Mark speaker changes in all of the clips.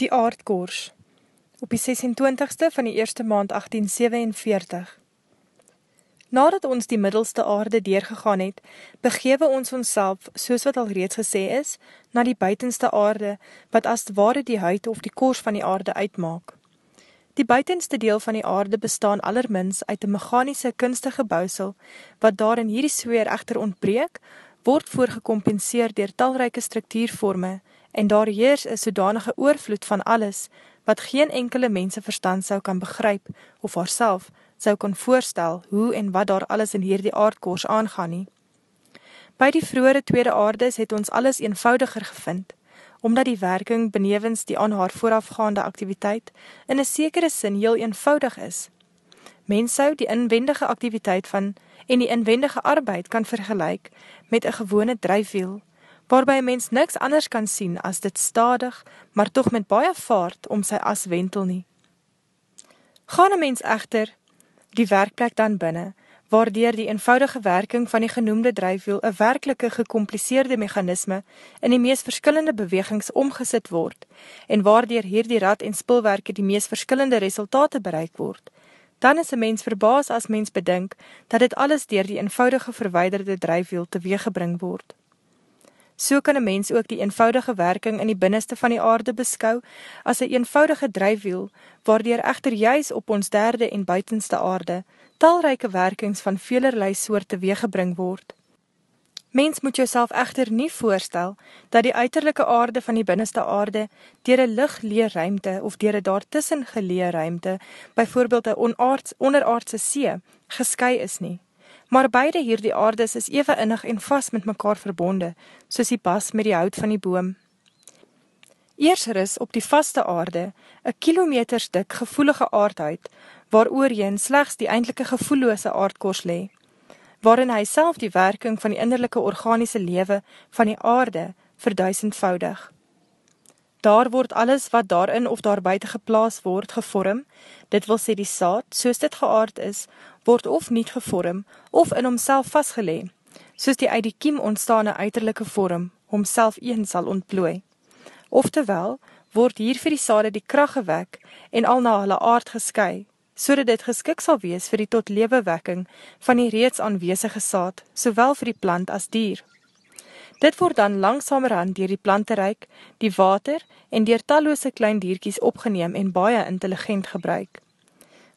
Speaker 1: Die aardkors op die 26ste van die eerste maand 1847. Nadat ons die middelste aarde deurgegaan het, begewe ons ons self, soos wat al reeds gesê is, na die buitenste aarde, wat as ware die huid of die kors van die aarde uitmaak. Die buitenste deel van die aarde bestaan allermins uit een mechanische kunstige bousel, wat daar in hierdie sfeer echter ontbreek, word voorgekompenseer dier talryke structuurvorme, en daar heers een sodanige oorvloed van alles, wat geen enkele mense verstand sou kan begryp, of haarself sou kan voorstel hoe en wat daar alles in hierdie aardkoers aangaan nie. By die vroere tweede aardes het ons alles eenvoudiger gevind, omdat die werking benevens die aan haar voorafgaande activiteit in een sekere sin heel eenvoudig is. Mens sou die inwendige activiteit van en die inwendige arbeid kan vergelyk met een gewone drijfwiel, waarby mens niks anders kan sien as dit stadig, maar toch met baie vaart om sy as wentel nie. Gaan een mens echter die werkplek dan binne, waardeer die eenvoudige werking van die genoemde drijfwiel een werkelike gecompliseerde mechanisme in die meest verskillende bewegings omgesit word, en waardeer hier die rad en spulwerke die meest verskillende resultate bereik word, dan is een mens verbaas as mens bedink dat dit alles dier die eenvoudige verweiderde drijfwiel teweeggebring word. So kan een mens ook die eenvoudige werking in die binneste van die aarde beskou as een eenvoudige drijfwiel, waardoor echter juist op ons derde en buitenste aarde talryke werkings van velerlei soort teweeggebring word. Mens moet jouself echter nie voorstel dat die uiterlijke aarde van die binneste aarde dier een lichtleer ruimte of dier een daartussen geleer ruimte, byvoorbeeld een onaards, onderaardse see, gesky is nie maar beide hierdie aardes is even innig en vast met mekaar verbonde, soos die bas met die hout van die boom. Eers ris op die vaste aarde, een kilometers dik gevoelige aardhuid, waar oorheen slechts die eindelike gevoelloose aardkors le, waarin hy self die werking van die innerlijke organiese lewe van die aarde verduisendvoudig. Daar word alles wat daarin of daar buiten geplaas word gevorm, dit wil sê die saad, soos dit geaard is, word of niet gevorm, of in homself vastgelee, soos die uit die kiem ontstaane uiterlijke vorm, homself een sal ontplooi. Oftewel, word hier vir die sade die kracht gewek, en al na hulle aard gesky, so dat dit geskik sal wees vir die tot lewewekking van die reeds aanwezige saad, sowel vir die plant as dier. Dit word dan langsamerhand dier die planteryk, die water en dier talloose klein dierkies opgeneem en baie intelligent gebruik.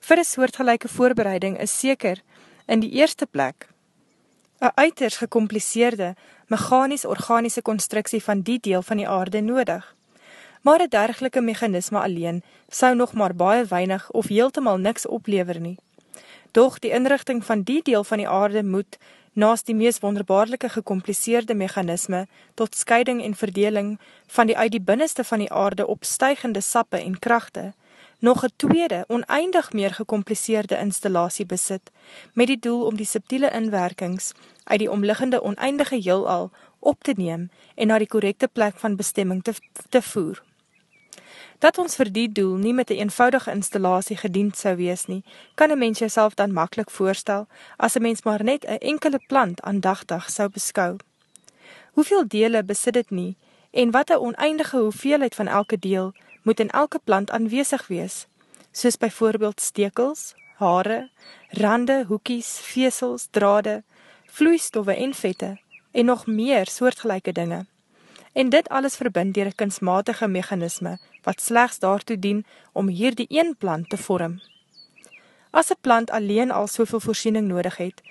Speaker 1: Vir een soortgelijke voorbereiding is seker in die eerste plek een uiters gecompliseerde, mechanisch-organische constructie van die deel van die aarde nodig. Maar een dergelike mechanisme alleen sou nog maar baie weinig of heeltemal niks oplever nie. Doch die inrichting van die deel van die aarde moet naast die meest wonderbaarlike gecompliseerde mechanisme tot scheiding en verdeling van die uit die binneste van die aarde opstuigende sappe en krachte, nog een tweede, oneindig meer gecompliseerde installatie besit, met die doel om die subtiele inwerkings uit die omliggende oneindige heelal op te neem en na die correcte plek van bestemming te, te voer. Dat ons vir die doel nie met die eenvoudige installatie gediend sou wees nie, kan een mens jyself dan makkelijk voorstel, as een mens maar net een enkele plant aandachtig sou beskou. Hoeveel dele besit het nie, en wat een oneindige hoeveelheid van elke deel moet in elke plant aanwezig wees, soos byvoorbeeld stekels, hare, rande, hoekies, veesels, drade, vloeistoffe en vette, en nog meer soortgelijke dinge en dit alles verbind dier een kunstmatige mechanisme, wat slechts daartoe dien om hier die een plant te vorm. As een plant alleen al soveel voorsiening nodig het,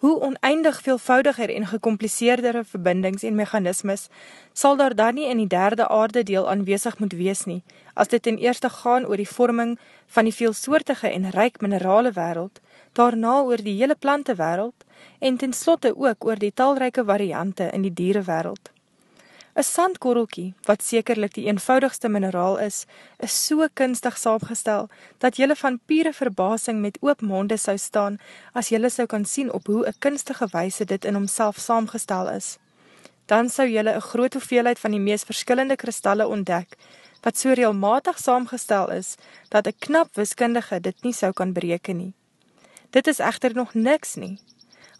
Speaker 1: hoe oneindig veelvoudiger en gecompliseerdere verbindings en mechanismes sal daar dan nie in die derde aarde deel aanwezig moet wees nie, as dit ten eerste gaan oor die vorming van die veelsoortige en ryk minerale wereld, daarna oor die hele plante wereld, en ten slotte ook oor die talryke variante in die diere wereld. Een sandkorrelkie, wat sekerlik die eenvoudigste mineraal is, is so kunstig saamgestel, dat jylle van pure verbasing met oop monde sou staan, as jylle sou kan sien op hoe een kunstige wijse dit in homself saamgestel is. Dan sou jylle een groot hoeveelheid van die meest verskillende kristalle ontdek, wat so reelmatig saamgestel is, dat een knap wiskundige dit nie sou kan bereken nie. Dit is echter nog niks nie.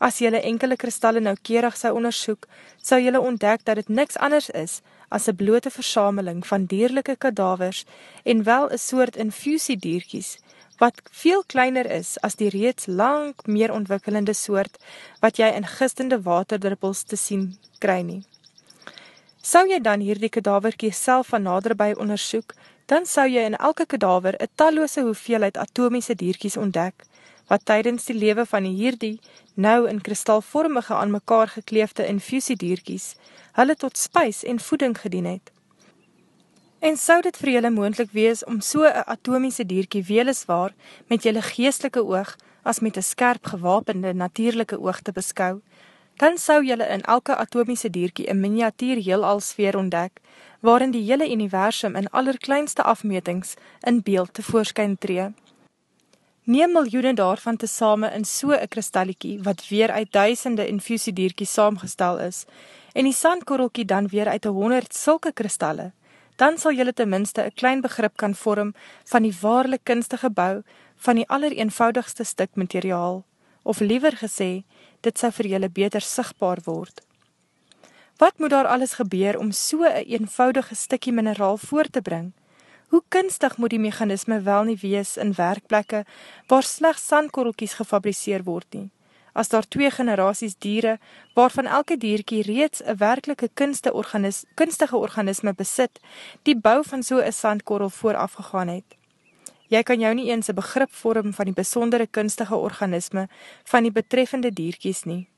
Speaker 1: As jylle enkele kristalle noukeerig sou ondersoek, sou jylle ontdek dat het niks anders is as een blote versameling van dierlijke kadavers en wel een soort infusiedierkies, wat veel kleiner is as die reeds lang meer ontwikkelende soort wat jy in gistende waterdruppels te sien kry nie. Sou jy dan hierdie kadaverkie self van naderby ondersoek, dan sou jy in elke kadaver een talloose hoeveelheid atomiese dierkies ontdek, wat tydens die lewe van hierdie nou in kristalvormige aan mekaar gekleefde infusiedierkies, hulle tot spuis en voeding gedien het. En sou dit vir julle moendlik wees om so een atomiese dierkie weliswaar met julle geestelike oog as met een skerp gewapende natuurlijke oog te beskou, dan sou julle in elke atomiese dierkie een miniatuur heel al sfeer ontdek, waarin die hele universum in allerkleinste afmetings in beeld te voorskyn tree. Neem miljoene daarvan te same in so een kristalliekie, wat weer uit duisende infusiedierkie saamgestel is, en die sandkorrelkie dan weer uit een honderd sulke kristalle, dan sal jylle tenminste een klein begrip kan vorm van die waarlik kunstige bou van die allereenvoudigste stuk materiaal, of liever gesê, dit sal vir jylle beter sigtbaar word. Wat moet daar alles gebeur om so een eenvoudige stikkie mineraal voor te bring, Hoe kunstig moet die mechanisme wel nie wees in werkplekke waar slechts sandkorrelkies gefabriceer word nie? As daar twee generaties diere, waarvan elke dierkie reeds een werkelike organis, kunstige organisme besit, die bou van so een sandkorrel voorafgegaan het. Jy kan jou nie eens een begrip vorm van die besondere kunstige organisme van die betreffende dierkies nie.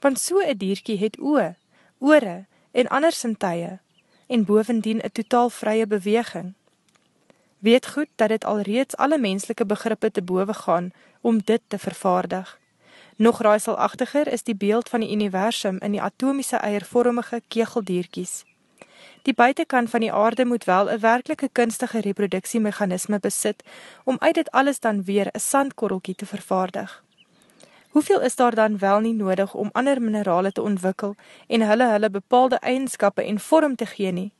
Speaker 1: Want so een dierkie het oe, oore en ander sintuie, en bovendien een totaal vrye beweging. Weet goed dat dit al reeds alle menslike begrippe te boven gaan om dit te vervaardig. Nog raaiselachtiger is die beeld van die universum in die atomiese eiervormige kegeldierkies. Die buitenkant van die aarde moet wel een werkelike kunstige reproduksiemechanisme besit om uit dit alles dan weer een sandkorrelkie te vervaardig. Hoeveel is daar dan wel nie nodig om ander minerale te ontwikkel en hulle hulle bepaalde eigenskappe en vorm te gee nie?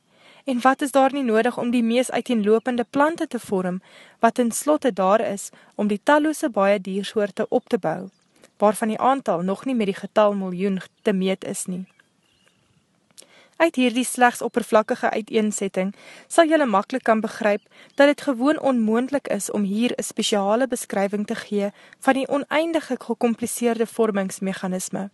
Speaker 1: En wat is daar nie nodig om die mees uiteenlopende plante te vorm, wat in slotte daar is om die talloose baie diersoorte op te bou, waarvan die aantal nog nie met die getal miljoen te meet is nie. Uit hierdie slechts oppervlakkige uiteensetting sal jylle makkelijk kan begryp dat het gewoon onmoendlik is om hier een speciale beskrywing te gee van die oneindige gecompliseerde vormingsmechanisme.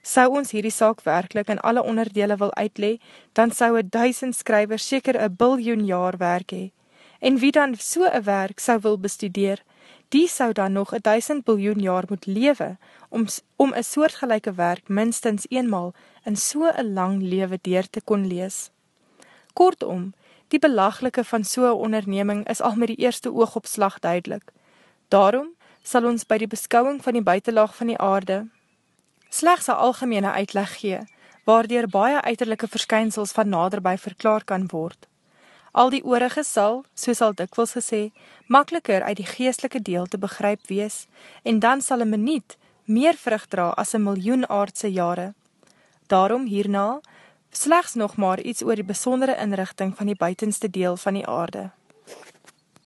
Speaker 1: Sou ons hierdie saak werkelijk in alle onderdele wil uitle, dan sou een duisend skryver seker een biljoen jaar werk hee. En wie dan so een werk sou wil bestudeer, die sou dan nog een duisend biljoen jaar moet lewe, om, om een soortgelijke werk minstens eenmaal in so een lang lewe deur te kon lees. Kortom, die belaglike van so'n onderneming is al met die eerste oogopslag duidelik. Daarom sal ons by die beskouwing van die buitenlaag van die aarde slechts een algemene uitleg gee, waardoor baie uiterlijke verskynsels van naderby verklaar kan word. Al die oorige sal, soos al dikwils gesê, makkeliker uit die geestelike deel te begryp wees, en dan sal een minuut meer vrucht dra as een miljoen aardse jare. Daarom hierna, slechts nog maar iets oor die besondere inrichting van die buitenste deel van die aarde.